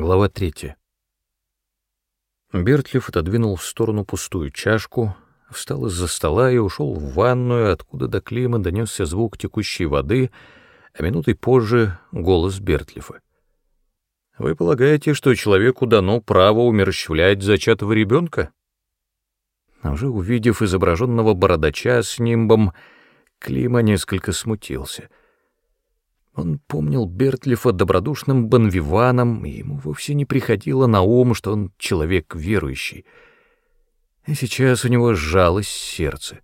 Глава третья. Бертлиф отодвинул в сторону пустую чашку, встал из-за стола и ушел в ванную, откуда до Клима донесся звук текущей воды, а минутой позже — голос Бертлифа. «Вы полагаете, что человеку дано право умерщвлять зачатого ребенка?» А уже увидев изображенного бородача с нимбом, Клима несколько смутился — он помнил Бертлифа добродушным банвиваном, и ему вовсе не приходило на ум, что он человек верующий. И сейчас у него сжалось сердце.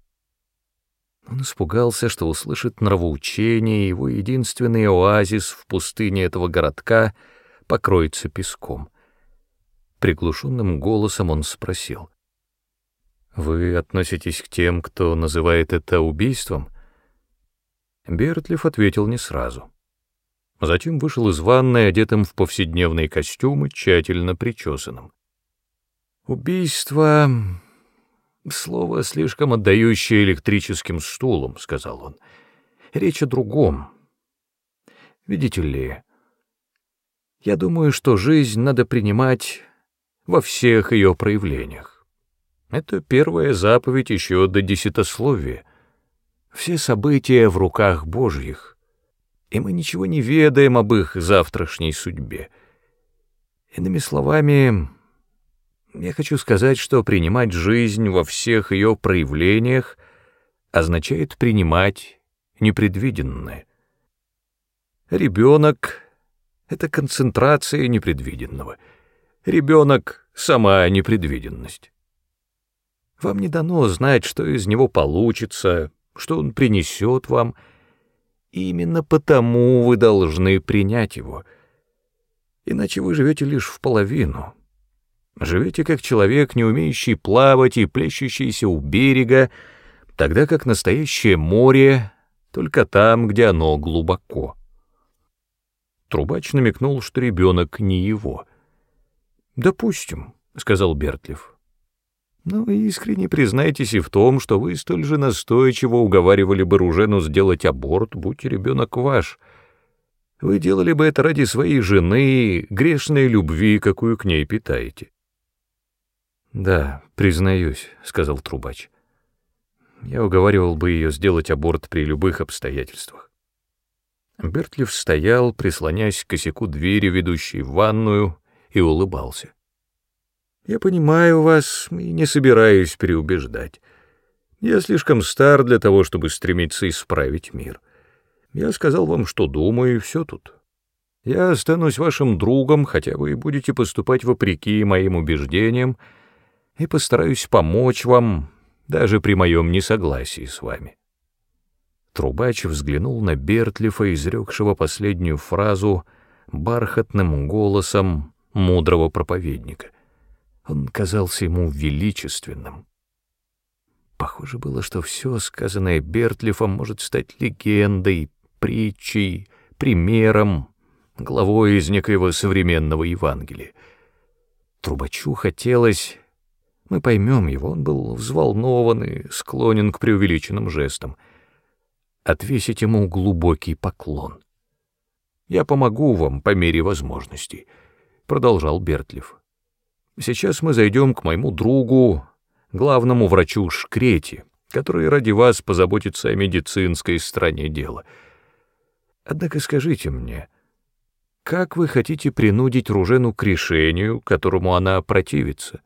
Он испугался, что услышит нравоучение, и его единственный оазис в пустыне этого городка покроется песком. Приглушенным голосом он спросил. «Вы относитесь к тем, кто называет это убийством?» Бертлиф ответил не сразу. Затем вышел из ванной, одетым в повседневные костюмы, тщательно причесанным. «Убийство — слово, слишком отдающее электрическим стулом», — сказал он. «Речь о другом. Видите ли, я думаю, что жизнь надо принимать во всех ее проявлениях. Это первая заповедь еще до десятословия. Все события в руках Божьих» и мы ничего не ведаем об их завтрашней судьбе. Иными словами, я хочу сказать, что принимать жизнь во всех ее проявлениях означает принимать непредвиденное. Ребенок — это концентрация непредвиденного. Ребенок — сама непредвиденность. Вам не дано знать, что из него получится, что он принесет вам — Именно потому вы должны принять его. Иначе вы живете лишь в половину. Живете как человек, не умеющий плавать и плещущийся у берега, тогда как настоящее море только там, где оно глубоко. Трубач намекнул, что ребенок не его. «Допустим», — сказал Бертлев. Но ну, искренне признайтесь и в том, что вы столь же настойчиво уговаривали бы Ружену сделать аборт, будь ребенок ваш. Вы делали бы это ради своей жены, грешной любви, какую к ней питаете. «Да, признаюсь», — сказал трубач. «Я уговаривал бы ее сделать аборт при любых обстоятельствах». Бертлиф стоял, прислонясь к косяку двери, ведущей в ванную, и улыбался. Я понимаю вас и не собираюсь переубеждать. Я слишком стар для того, чтобы стремиться исправить мир. Я сказал вам, что думаю, и все тут. Я останусь вашим другом, хотя вы будете поступать вопреки моим убеждениям, и постараюсь помочь вам, даже при моем несогласии с вами. Трубач взглянул на Бертлифа, изрекшего последнюю фразу бархатным голосом мудрого проповедника. Он казался ему величественным. Похоже было, что все, сказанное Бертлифом, может стать легендой, притчей, примером, главой из некоего современного Евангелия. Трубачу хотелось... Мы поймем его, он был взволнован и склонен к преувеличенным жестам. Отвесить ему глубокий поклон. «Я помогу вам по мере возможностей», — продолжал Бертлиф. Сейчас мы зайдем к моему другу, главному врачу Шкрете, который ради вас позаботится о медицинской стороне дела. Однако скажите мне, как вы хотите принудить Ружену к решению, которому она противится?